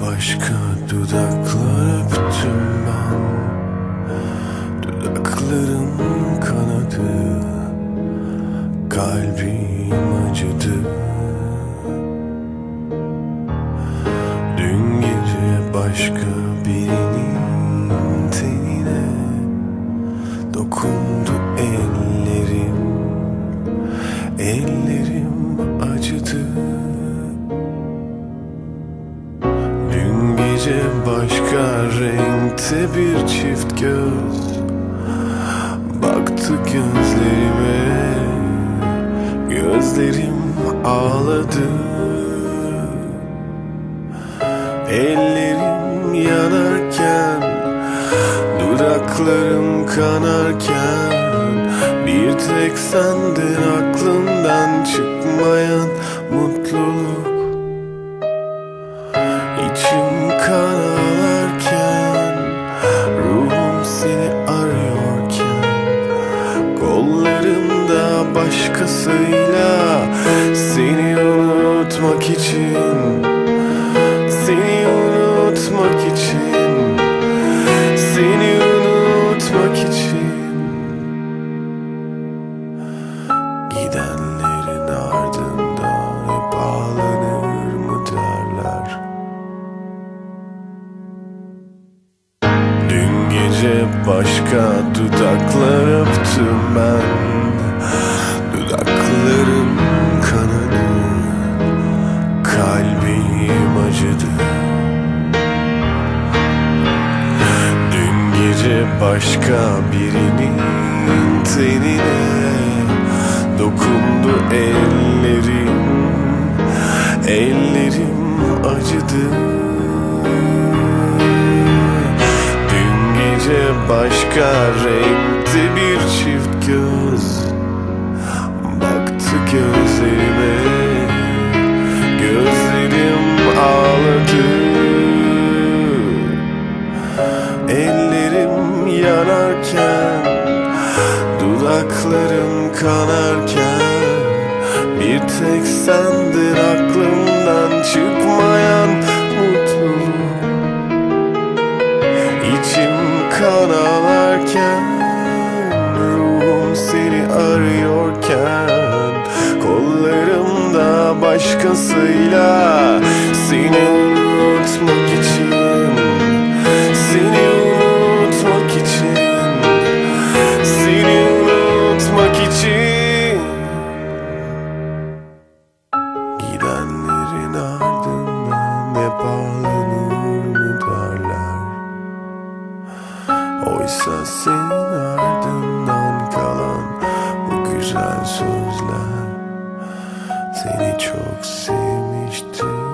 başka dudaklar öptüm ben. Dudaklarım kanadı. Kalbim acıdı. Dün gece başka renkte bir çift göz Baktı gözlerime. Gözlerim ağladı. Ellerim yanarken Dudaklarım kanarken Bir tek sendin aklımdan çıkmayan mutluluk. İçim kan başkasıyla Seni unutmak için Seni unutmak için Seni unutmak için. Gidenlerin ardından hep ağlanır mı derler. Dün gece başka dudaklar öptüm ben başka birinin tenine Dokundu ellerim. Ellerim acıdı. Dün gece başka renkte bir çift göz. Baktı gözlerime yanarken Dudaklarım kanarken Bir tek sendin aklımdan çıkmayan mutluluk. İçim kan ağlarken Ruhum seni arıyorken Kollarımda başkasıyla Seni Oysa senin ardından kalan bu güzel sözler Seni çok sevmiştim